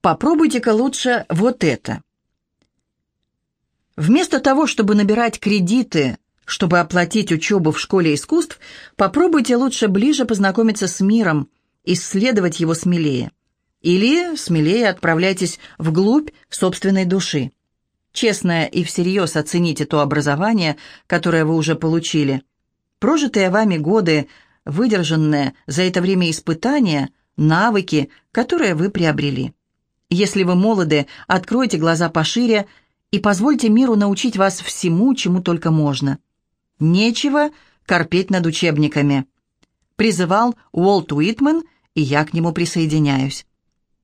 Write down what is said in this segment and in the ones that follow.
Попробуйте-ка лучше вот это. Вместо того, чтобы набирать кредиты, чтобы оплатить учебу в школе искусств, попробуйте лучше ближе познакомиться с миром, исследовать его смелее. Или смелее отправляйтесь вглубь собственной души. Честно и всерьез оцените то образование, которое вы уже получили. Прожитые вами годы, выдержанные за это время испытания, навыки, которые вы приобрели. Если вы молоды, откройте глаза пошире и позвольте миру научить вас всему, чему только можно. Нечего корпеть над учебниками. Призывал Уолт Уитмен, и я к нему присоединяюсь.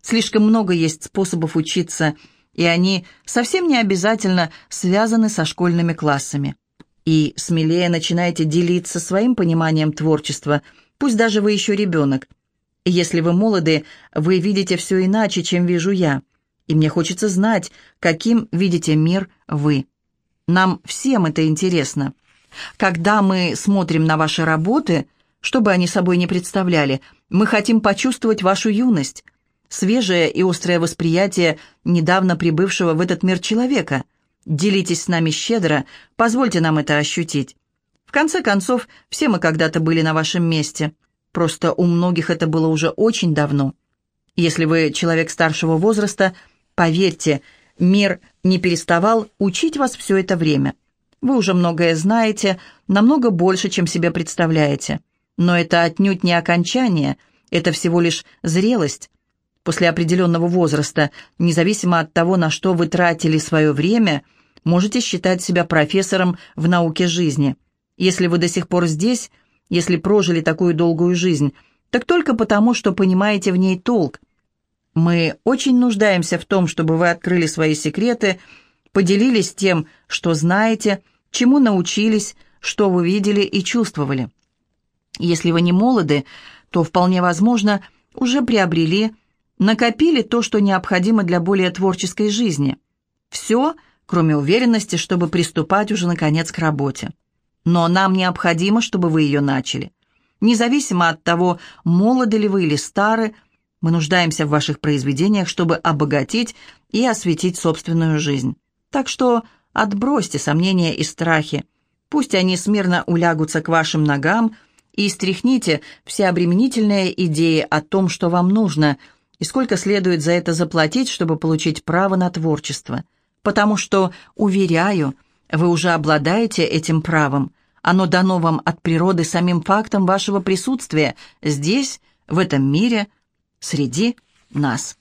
Слишком много есть способов учиться, и они совсем не обязательно связаны со школьными классами. И смелее начинайте делиться своим пониманием творчества, пусть даже вы еще ребенок. Если вы молоды, вы видите все иначе, чем вижу я. И мне хочется знать, каким видите мир вы. Нам всем это интересно. Когда мы смотрим на ваши работы, что бы они собой не представляли, мы хотим почувствовать вашу юность, свежее и острое восприятие недавно прибывшего в этот мир человека. Делитесь с нами щедро, позвольте нам это ощутить. В конце концов, все мы когда-то были на вашем месте. Просто у многих это было уже очень давно. Если вы человек старшего возраста, поверьте, мир не переставал учить вас все это время. Вы уже многое знаете, намного больше, чем себе представляете. Но это отнюдь не окончание, это всего лишь зрелость. После определенного возраста, независимо от того, на что вы тратили свое время, можете считать себя профессором в науке жизни. Если вы до сих пор здесь – если прожили такую долгую жизнь, так только потому, что понимаете в ней толк. Мы очень нуждаемся в том, чтобы вы открыли свои секреты, поделились тем, что знаете, чему научились, что вы видели и чувствовали. Если вы не молоды, то вполне возможно, уже приобрели, накопили то, что необходимо для более творческой жизни. Все, кроме уверенности, чтобы приступать уже наконец к работе. Но нам необходимо, чтобы вы ее начали. Независимо от того, молоды ли вы или стары, мы нуждаемся в ваших произведениях, чтобы обогатить и осветить собственную жизнь. Так что отбросьте сомнения и страхи. Пусть они смирно улягутся к вашим ногам и стряхните все обременительные идеи о том, что вам нужно, и сколько следует за это заплатить, чтобы получить право на творчество. Потому что, уверяю, вы уже обладаете этим правом. Оно дано вам от природы самим фактом вашего присутствия здесь, в этом мире, среди нас.